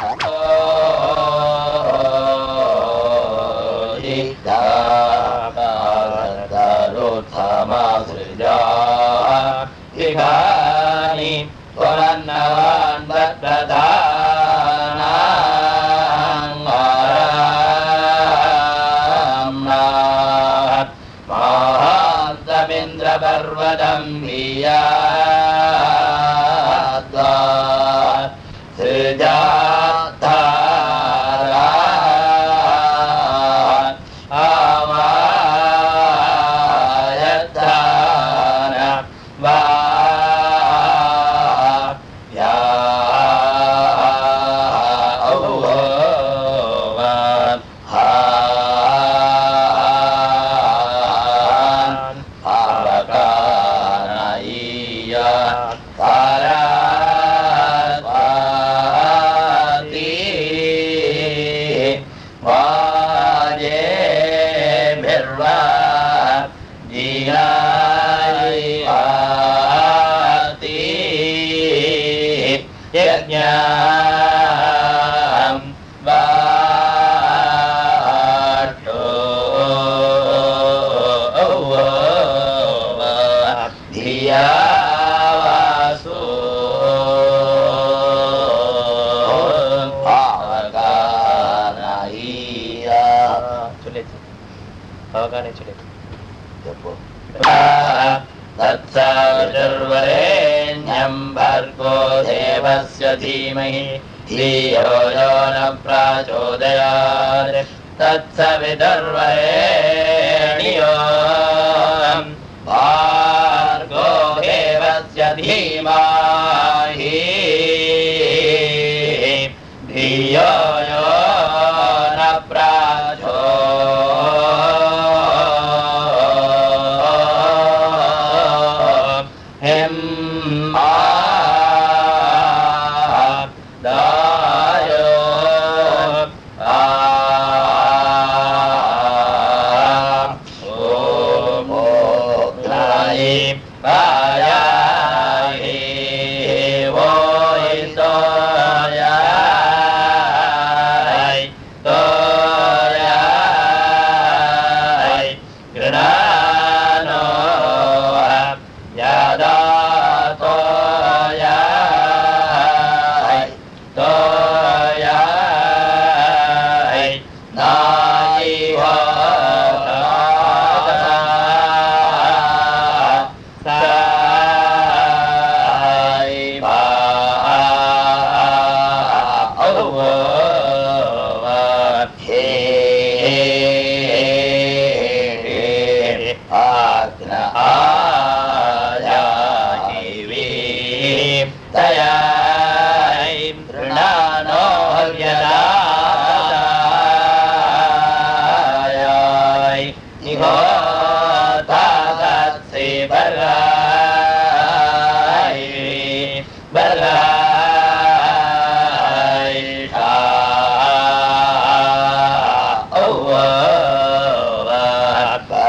Uh... യജ്ഞം धीमहि। धियो यो न प्राचोदया तत्सविधर्वेण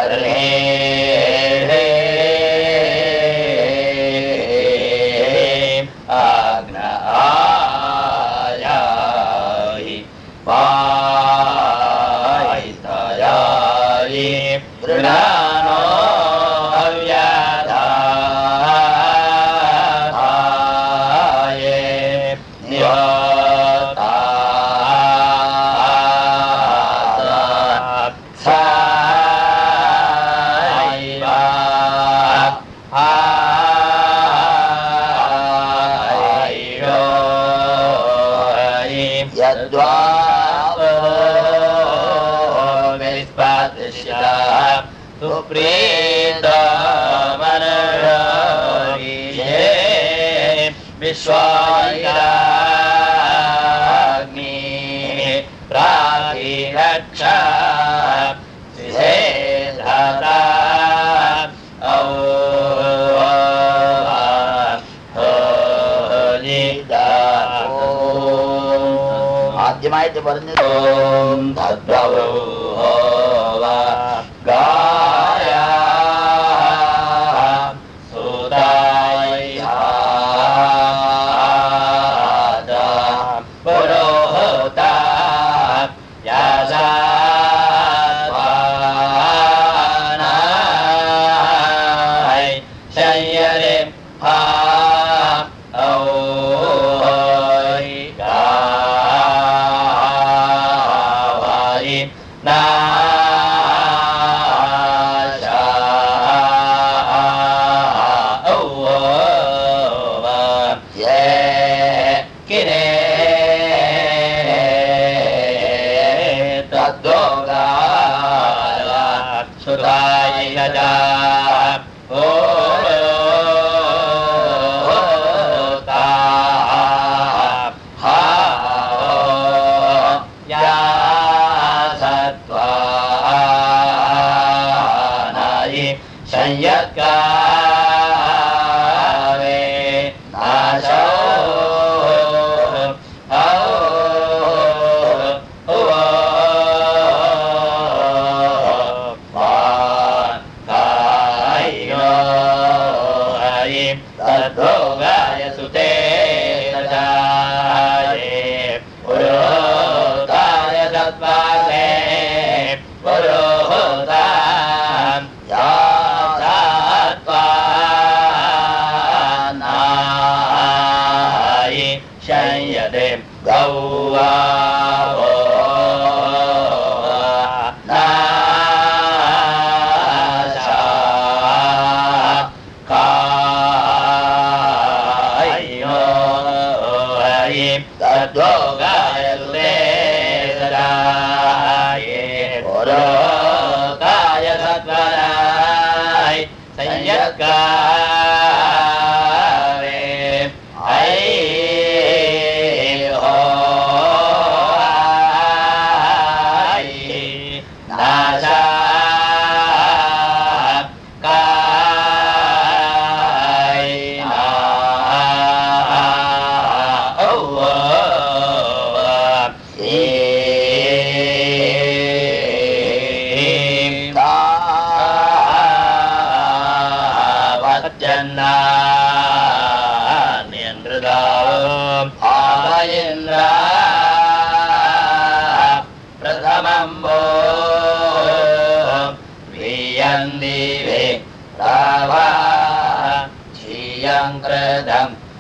Hare प्रातिरक्ष सिधेधता ആദ്യമായിട്ട് പറഞ്ഞത് हा क्या संयत्का।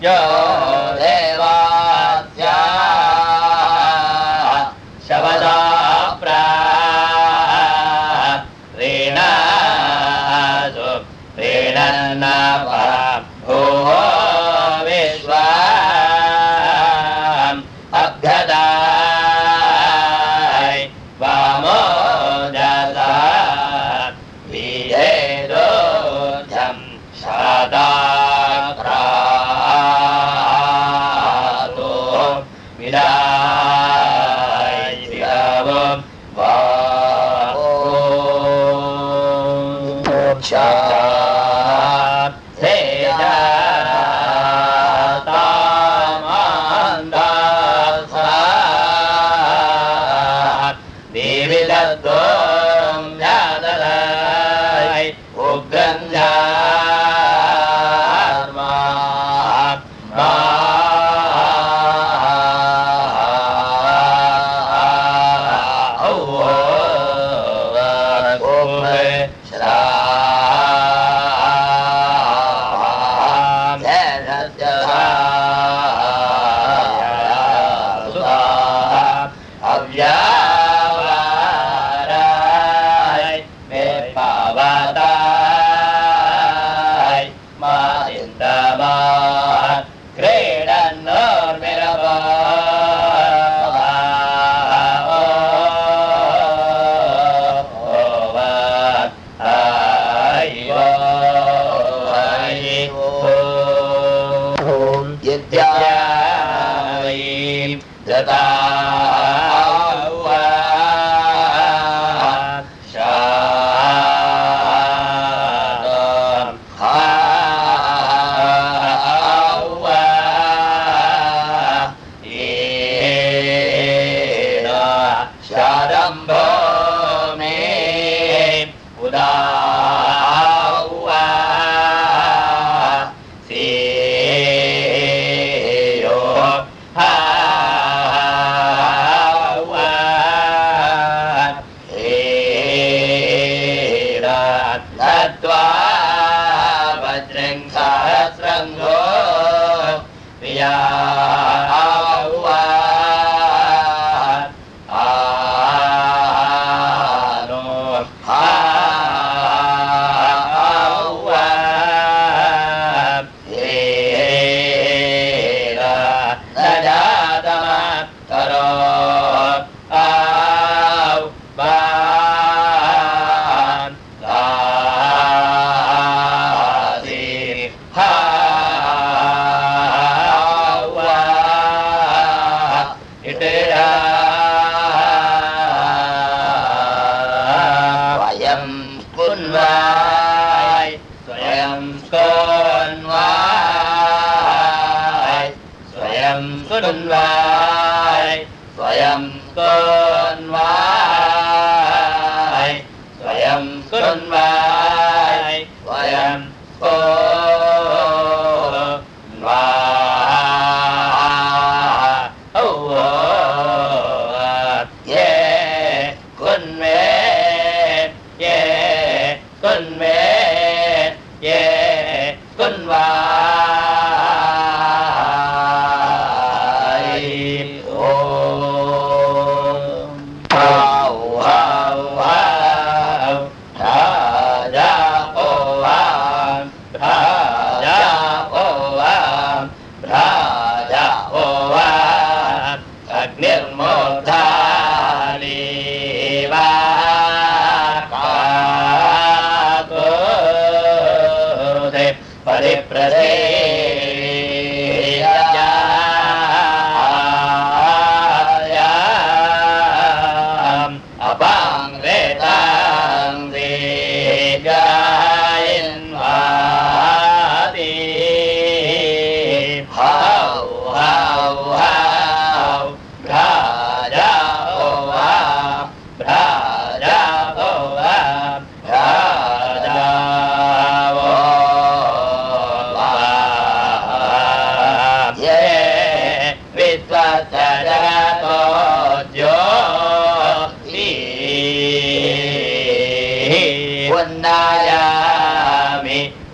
Yeah. الله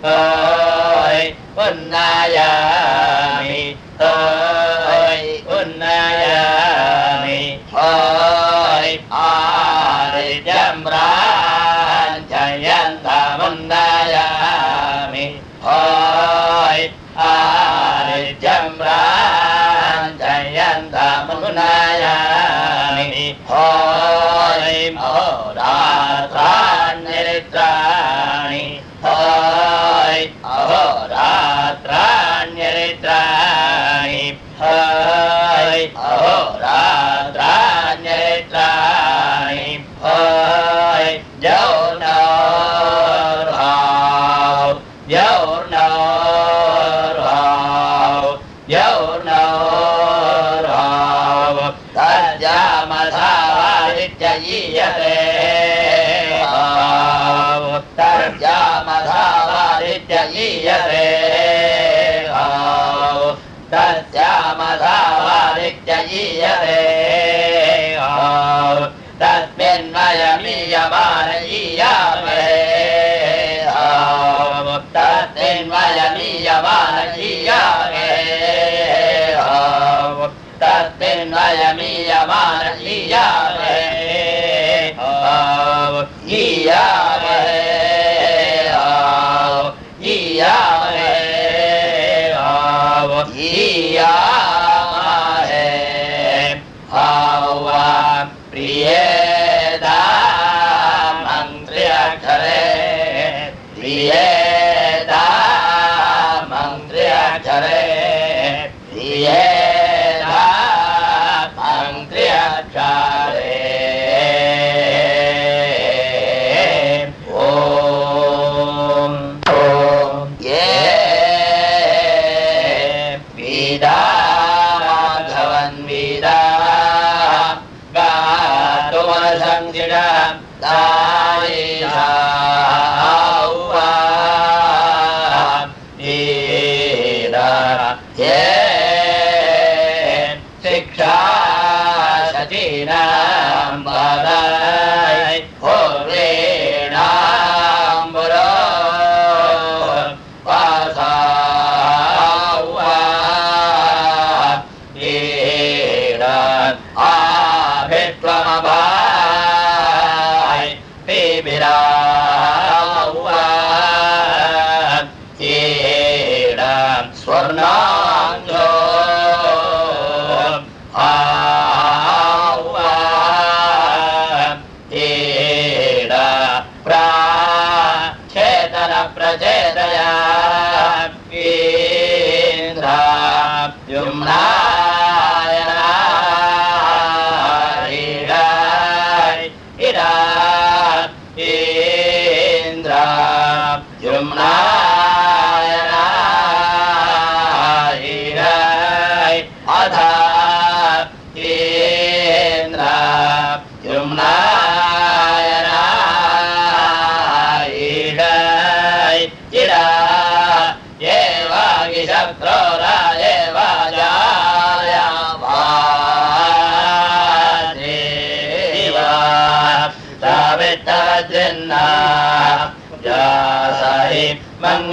ơi huynh na ya mi hơi hơi thở ra ra nhẹ ra. Hơi dấu nở vào dấu nở vào dấu nở vào tất cả mà tha đi cha, di gia Rama Rama Yeah. साहि मङ्ग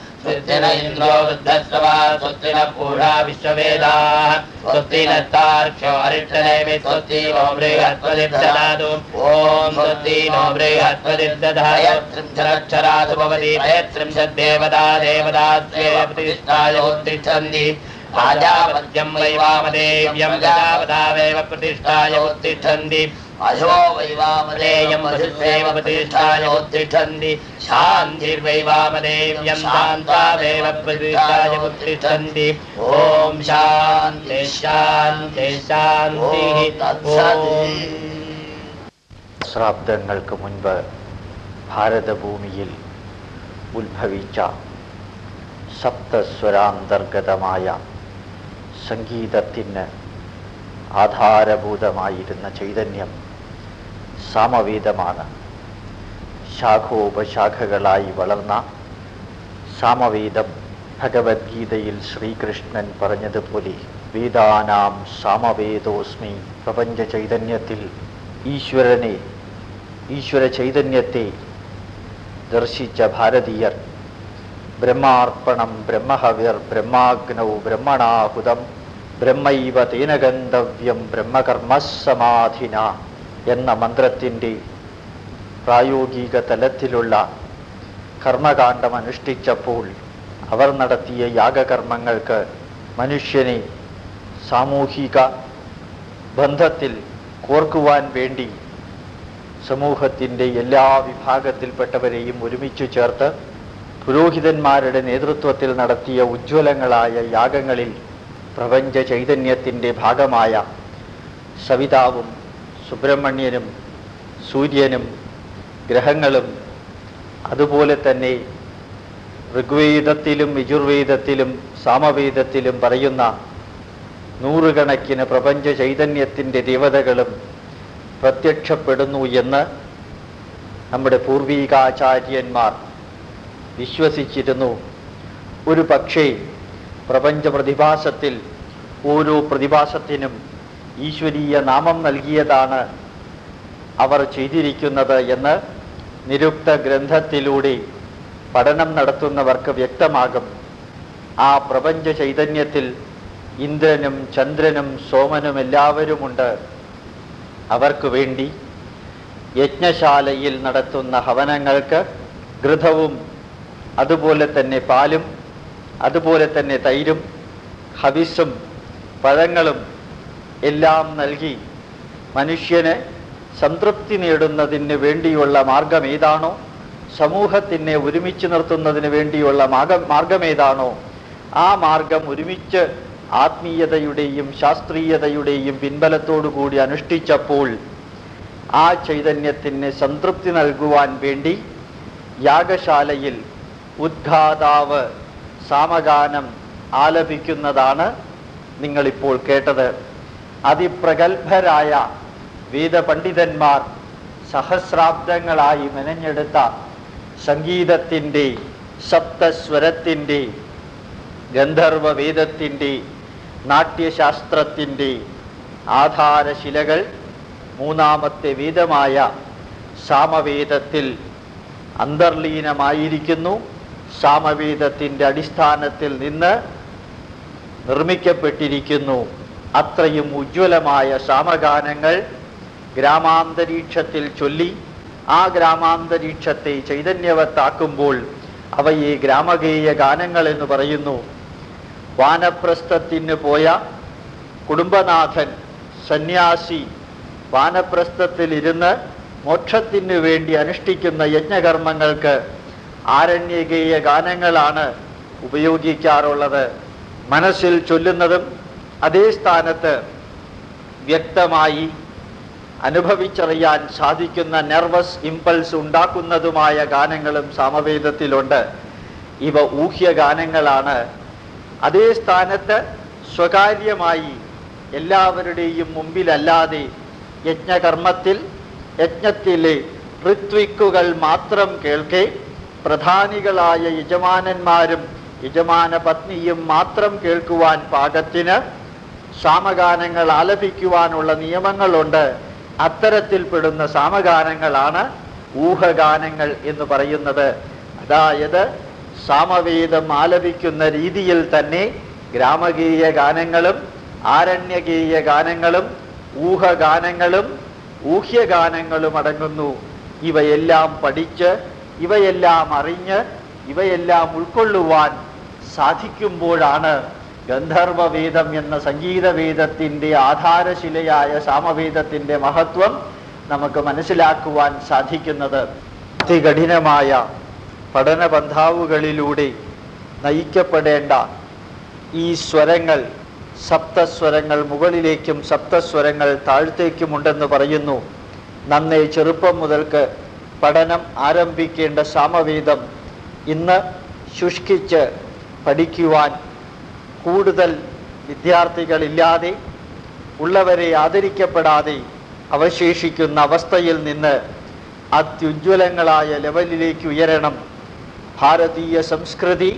सुस्तिन इन्द्रो वृद्धस्रवा सुस्तिन पूषा विश्ववेदाः। सुस्तिनस्तार्क्ष्यो अरिष्टनेमि स्वस्तिनो बृहस्पतिर्ददातु ॐ स्वस्तिनो बृहस्पतिर्दधाय त्रिंशदक्षरा सुभवति त्रिंशद्देवता देवतास्ये प्रतिष्ठाय उत्तिष्ठन्ति ദേവതാസ്വേ പ്രതിഷ്ഠായ ഉത്തിഷ്ഠന്തി राजापद्यं वैवामदेव्यं गजावदावेव प्रतिष्ठाय उत्तिष्ठन्ति अशो वैवामदेयं वसुस्वेव प्रतिष्ठाय उत्तिष्ठन्ति शान्तिर्वैवामदेव्यं शान्तावेव प्रतिष्ठाय उत्तिष्ठन्ति ॐ शान्ति शान्ति शान्तिः ॐ സഹസ്രാബ്ദങ്ങൾക്ക് മുൻപ് ഭാരതഭൂമിയിൽ ഉത്ഭവിച്ച സപ്തസ്വരാന്തർഗതമായ സംഗീതത്തിന് ആധാരഭൂതമായിരുന്ന ചൈതന്യം സാമവേദമാണ്. ശാഖോപശാഖകളായി വളർന്ന സാമവേദം ഭഗവത്ഗീതയിൽ ശ്രീകൃഷ്ണൻ പറഞ്ഞതുപോലെ വേദാനാം സാമവേദോസ്മി പ്രപഞ്ച ചൈതന്യത്തിൽ ഈശ്വരനെ ഈശ്വര ചൈതന്യത്തെ ദർശിച്ച ഭാരതീയർ ബ്രഹ്മാർപ്പണം ബ്രഹ്മഹവിർ ബ്രഹ്മാഗ്നൗ ബ്രഹ്മണാഹുതം ബ്രഹ്മൈവ തേനഗന്ധവ്യം ബ്രഹ്മകർമ്മസമാധിന എന്ന മന്ത്രത്തിന്റെ പ്രായോഗിക തലത്തിലുള്ള കർമ്മകാന്ഡം അനുഷ്ഠിച്ചപ്പോൾ അവർ നടത്തിയ യാഗകർമ്മങ്ങൾക്ക് മനുഷ്യനെ സാമൂഹിക ബന്ധത്തിൽ കോർക്കുവാൻ വേണ്ടി സമൂഹത്തിന്റെ എല്ലാ വിഭാഗത്തിൽപ്പെട്ടവരെയും ഒരുമിച്ച് ചേർത്ത് പുരോഹിതന്മാരുടെ നേതൃത്വത്തിൽ നടത്തിയ ഉജ്ജ്വലങ്ങളായ യാഗങ്ങളിൽ പ്രപഞ്ച ചൈതന്യത്തിന്റെ ഭാഗമായ സവിതാവും സുബ്രഹ്മണ്യനും സൂര്യനും ഗ്രഹങ്ങളും അതുപോലെ തന്നെ ഋഗ്വേദത്തിലും യജുർവേദത്തിലും സാമവേദത്തിലും പറയുന്ന നൂറുകണക്കിന് പ്രപഞ്ച ചൈതന്യത്തിന്റെ ദേവതകളും പ്രത്യക്ഷപ്പെടുന്നു എന്ന് നമ്മുടെ പൂർവീകാചാര്യന്മാർ വിശ്വസിച്ചിരുന്നു. ഒരു പക്ഷേ പ്രപഞ്ച പ്രതിഭാസത്തിൽ ഓരോ പ്രതിഭാസത്തിനും ഈശ്വരീയ നാമം നൽകിയതാണ് അവർ ചെയ്തിരിക്കുന്നത് എന്ന് നിരുക്ത ഗ്രന്ഥത്തിലൂടെ പഠനം നടത്തുന്നവർക്ക് വ്യക്തമാകും. ആ പ്രപഞ്ച ചൈതന്യത്തിൽ ഇന്ദ്രനും ചന്ദ്രനും സോമനും എല്ലാവരുമുണ്ട്. അവർക്ക് വേണ്ടി യജ്ഞശാലയിൽ നടത്തുന്ന ഹവനങ്ങൾക്ക് ഘൃതവും അതുപോലെ തന്നെ പാലും അതുപോലെ തന്നെ തൈരും ഹവിസും പഴങ്ങളും എല്ലാം നൽകി മനുഷ്യന് സംതൃപ്തി നേടുന്നതിന് വേണ്ടിയുള്ള മാർഗം ഏതാണോ സമൂഹത്തിനെ ഒരുമിച്ച് നിർത്തുന്നതിന് വേണ്ടിയുള്ള മാർഗം മാർഗമേതാണോ ആ മാർഗം ഒരുമിച്ച് ആത്മീയതയുടെയും ശാസ്ത്രീയതയുടെയും പിൻബലത്തോടു കൂടി അനുഷ്ഠിച്ചപ്പോൾ ആ ചൈതന്യത്തിന് സംതൃപ്തി നൽകുവാൻ വേണ്ടി യാഗശാലയിൽ ഉദ്ഘാതാവ് സാമഗാനം ആലപിക്കുന്നതാണ് നിങ്ങളിപ്പോൾ കേട്ടത്. അതിപ്രഗത്ഭരായ വേദപണ്ഡിതന്മാർ സഹസ്രാബ്ദങ്ങളായി മെനഞ്ഞെടുത്ത സംഗീതത്തിന്റെ സപ്തസ്വരത്തിന്റെ ഗന്ധർവവേദത്തിന്റെ നാട്യശാസ്ത്രത്തിന്റെ ആധാരശിലകൾ മൂന്നാമത്തെ വേദമായ സാമവേദത്തിൽ അന്തർലീനമായിരിക്കുന്നു. സാമവേദത്തിന്റെ അടിസ്ഥാനത്തിൽ നിന്ന് നിർമ്മിക്കപ്പെട്ടിരിക്കുന്നു. അത്രയും ഉജ്ജ്വലമായ സാമഗാനങ്ങൾ ഗ്രാമാന്തരീക്ഷത്തിൽ ചൊല്ലി ആ ഗ്രാമാന്തരീക്ഷത്തെ ചൈതന്യവത്താക്കുമ്പോൾ അവയെ ഗ്രാമഗേയ ഗാനങ്ങൾ എന്ന് പറയുന്നു. വാനപ്രസ്ഥത്തിന് പോയ കുടുംബനാഥൻ സന്യാസി വാനപ്രസ്ഥത്തിലിരുന്ന് മോക്ഷത്തിന് വേണ്ടി അനുഷ്ഠിക്കുന്ന യജ്ഞകർമ്മങ്ങൾക്ക് ആരണ്യകേയ ഗാനങ്ങളാണ് ഉപയോഗിക്കാറുള്ളത്. മനസ്സിൽ ചൊല്ലുന്നതും അതേ സ്ഥാനത്ത് വ്യക്തമായി അനുഭവിച്ചറിയാൻ സാധിക്കുന്ന നെർവസ് ഇമ്പൾസ് ഉണ്ടാക്കുന്നതുമായ ഗാനങ്ങളും സാമവേദത്തിലുണ്ട്. ഇവ ഊഹ്യ ഗാനങ്ങളാണ്. അതേ സ്ഥാനത്ത് സ്വകാര്യമായി എല്ലാവരുടെയും മുമ്പിലല്ലാതെ യജ്ഞകർമ്മത്തിൽ യജ്ഞത്തിലെ ഋത്വിക്കുകൾ മാത്രം കേൾക്കെ പ്രധാനികളായ യജമാനന്മാരും യജമാന പത്നിയും മാത്രം കേൾക്കുവാൻ പാകത്തിന് സാമഗാനങ്ങൾ ആലപിക്കുവാനുള്ള നിയമങ്ങളുണ്ട്. അത്തരത്തിൽപ്പെടുന്ന സാമഗാനങ്ങളാണ് ഊഹഗാനങ്ങൾ എന്ന് പറയുന്നത്. അതായത് സാമവേദം ആലപിക്കുന്ന രീതിയിൽ തന്നെ ഗ്രാമഗീയ ഗാനങ്ങളും ആരണ്യഗീയ ഗാനങ്ങളും ഊഹഗാനങ്ങളും ഊഹ്യഗാനങ്ങളും അടങ്ങുന്നു. ഇവയെല്ലാം പഠിച്ച് ഇവയെല്ലാം അറിഞ്ഞ് ഇവയെല്ലാം ഉൾക്കൊള്ളുവാൻ സാധിക്കുമ്പോഴാണ് ഗന്ധർവവേദം എന്ന സംഗീതവേദത്തിന്റെ ആധാരശിലയായ സാമവേദത്തിന്റെ മഹത്വം നമുക്ക് മനസ്സിലാക്കുവാൻ സാധിക്കുന്നത്. അതികഠിനമായ പഠന പന്ഥാവുകളിലൂടെ നയിക്കപ്പെടേണ്ട ഈ സ്വരങ്ങൾ സപ്തസ്വരങ്ങൾ മുകളിലേക്കും സപ്തസ്വരങ്ങൾ താഴത്തേക്കുമുണ്ടെന്ന് പറയുന്നു. നന്നേ ചെറുപ്പം മുതൽക്ക് പഠനം ആരംഭിക്കേണ്ട സാമവേദം ഇന്ന് ശുഷ്കിച്ച് പഠിക്കുവാൻ കൂടുതൽ വിദ്യാർത്ഥികളില്ലാതെ ഉള്ളവരെ ആദരിക്കപ്പെടാതെ അവശേഷിക്കുന്ന അവസ്ഥയിൽ നിന്ന് അത്യുജ്വലങ്ങളായ ലെവലിലേക്ക് ഉയരണം. ഭാരതീയ സംസ്കൃതി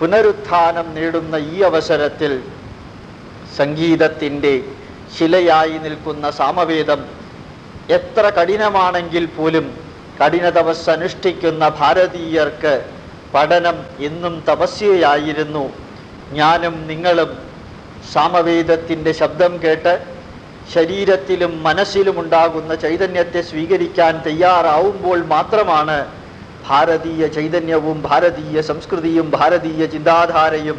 പുനരുത്ഥാനം നേടുന്ന ഈ അവസരത്തിൽ സംഗീതത്തിന്റെ ശിലയായി നിൽക്കുന്ന സാമവേദം എത്ര കഠിനമാണെങ്കിൽ പോലും കഠിന തപസ് അനുഷ്ഠിക്കുന്ന ഭാരതീയർക്ക് പഠനം എന്നും തപസ്യയായിരുന്നു. ഞാനും നിങ്ങളും സാമവേദത്തിന്റെ ശബ്ദം കേട്ട് ശരീരത്തിലും മനസ്സിലും ഉണ്ടാകുന്ന ചൈതന്യത്തെ സ്വീകരിക്കാൻ തയ്യാറാവുമ്പോൾ മാത്രമാണ് ഭാരതീയ ചൈതന്യവും ഭാരതീയ സംസ്കൃതിയും ഭാരതീയ ചിന്താധാരയും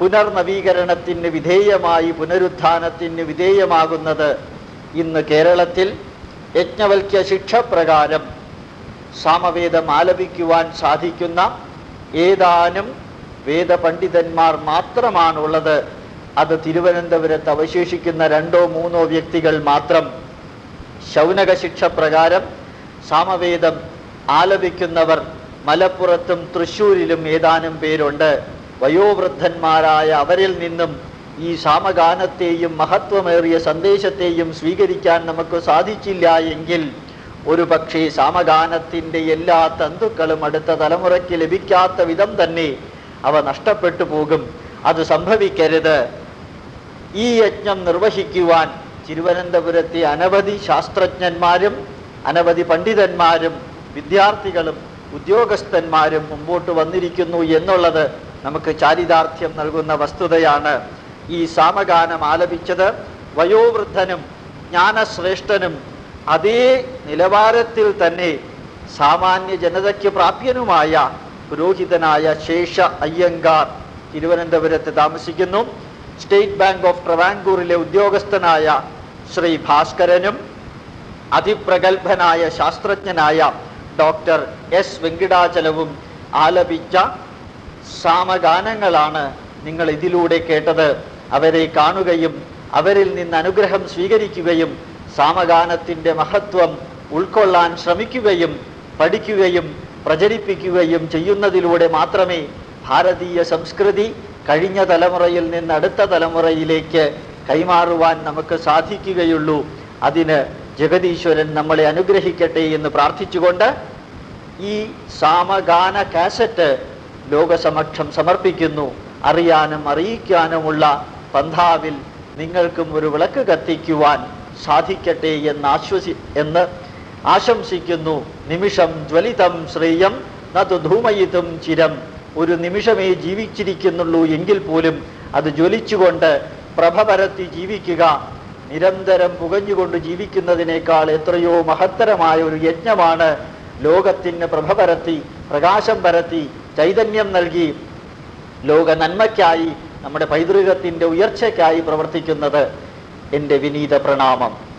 പുനർനവീകരണത്തിന് വിധേയമായി പുനരുദ്ധാനത്തിന് വിധേയമാകുന്നത്. ഇന്ന് കേരളത്തിൽ യജ്ഞവൽക്യ ശിക്ഷ പ്രകാരം സാമവേദം ആലപിക്കുവാൻ സാധിക്കുന്ന ഏതാനും വേദപണ്ഡിതന്മാർ മാത്രമാണുള്ളത്. അത് തിരുവനന്തപുരത്ത് അവശേഷിക്കുന്ന രണ്ടോ മൂന്നോ വ്യക്തികൾ മാത്രം. ശൗനക ശിക്ഷ പ്രകാരം സാമവേദം ആലപിക്കുന്നവർ മലപ്പുറത്തും തൃശ്ശൂരിലും ഏതാനും പേരുണ്ട്. വയോവൃദ്ധന്മാരായ അവരിൽ നിന്നും ഈ സാമഗാനത്തെയും മഹത്വമേറിയ സന്ദേശത്തെയും സ്വീകരിക്കാൻ നമുക്ക് സാധിച്ചില്ല ഒരു പക്ഷേ സാമഗാനത്തിന്റെ എല്ലാ തന്തുക്കളും അടുത്ത തലമുറയ്ക്ക് ലഭിക്കാത്ത വിധം തന്നെ അവ നഷ്ടപ്പെട്ടു പോകും. അത് സംഭവിക്കരുത്. ഈ യജ്ഞം നിർവഹിക്കുവാൻ തിരുവനന്തപുരത്തെ അനവധി ശാസ്ത്രജ്ഞന്മാരും അനവധി പണ്ഡിതന്മാരും വിദ്യാർത്ഥികളും ഉദ്യോഗസ്ഥന്മാരും മുമ്പോട്ട് വന്നിരിക്കുന്നു എന്നുള്ളത് നമുക്ക് ചാരിതാർത്ഥ്യം നൽകുന്ന വസ്തുതയാണ്. ഈ സാമഗാനം ആലപിച്ചത് വയോവൃദ്ധനും ജ്ഞാനശ്രേഷ്ഠനും അതേ നിലവാരത്തിൽ തന്നെ സാമാന്യ ജനതയ്ക്ക് പ്രാപ്യനുമായ പുരോഹിതനായ ശേഷ അയ്യങ്കാർ തിരുവനന്തപുരത്ത് താമസിക്കുന്നു. സ്റ്റേറ്റ് ബാങ്ക് ഓഫ് ട്രവാങ്കൂറിലെ ഉദ്യോഗസ്ഥനായ ശ്രീ ഭാസ്കരനും അതിപ്രഗത്ഭനായ ശാസ്ത്രജ്ഞനായ ഡോക്ടർ എസ് വെങ്കിടാചലവും ആലപിച്ച സാമഗാനങ്ങളാണ് നിങ്ങൾ ഇതിലൂടെ കേട്ടത്. അവരെ കാണുകയും അവരിൽ നിന്ന് അനുഗ്രഹം സ്വീകരിക്കുകയും സാമഗാനത്തിന്റെ മഹത്വം ഉൾക്കൊള്ളാൻ ശ്രമിക്കുകയും പഠിക്കുകയും പ്രചരിപ്പിക്കുകയും ചെയ്യുന്നതിലൂടെ മാത്രമേ ഭാരതീയ സംസ്കൃതി കഴിഞ്ഞ തലമുറയിൽ നിന്ന് അടുത്ത തലമുറയിലേക്ക് കൈമാറുവാൻ നമുക്ക് സാധിക്കുകയുള്ളൂ. അതിന് ജഗതീശ്വരൻ നമ്മളെ അനുഗ്രഹിക്കട്ടെ എന്ന് പ്രാർത്ഥിച്ചുകൊണ്ട് ഈ സാമഗാന കാസറ്റ് ലോകസമക്ഷം സമർപ്പിക്കുന്നു. അറിയാനും അറിയിക്കാനുമുള്ള പന്ഥാവിൽ നിങ്ങൾക്കും ഒരു വിളക്ക് കത്തിക്കുവാൻ സാധിക്കട്ടെ എന്ന് ആശ്വസി എന്ന് ആശംസിക്കുന്നു. നിമിഷം ജ്വലിതം ശ്രേയം നതു ധൂമയിതും ചിരം. ഒരു നിമിഷമേ ജീവിച്ചിരിക്കുന്നുള്ളൂ എങ്കിൽ പോലും അത് ജ്വലിച്ചുകൊണ്ട് പ്രഭ പരത്തി ജീവിക്കുക. നിരന്തരം പുകഞ്ഞുകൊണ്ട് ജീവിക്കുന്നതിനേക്കാൾ എത്രയോ മഹത്തരമായ ഒരു യജ്ഞമാണ് ലോകത്തിന് പ്രഭ പരത്തി പ്രകാശം പരത്തി ചൈതന്യം നൽകി ലോക നന്മയ്ക്കായി നമ്മുടെ പൈതൃകത്തിന്റെ ഉയർച്ചയ്ക്കായി പ്രവർത്തിക്കുന്നത്. എന്റെ വിനീത പ്രണാമം.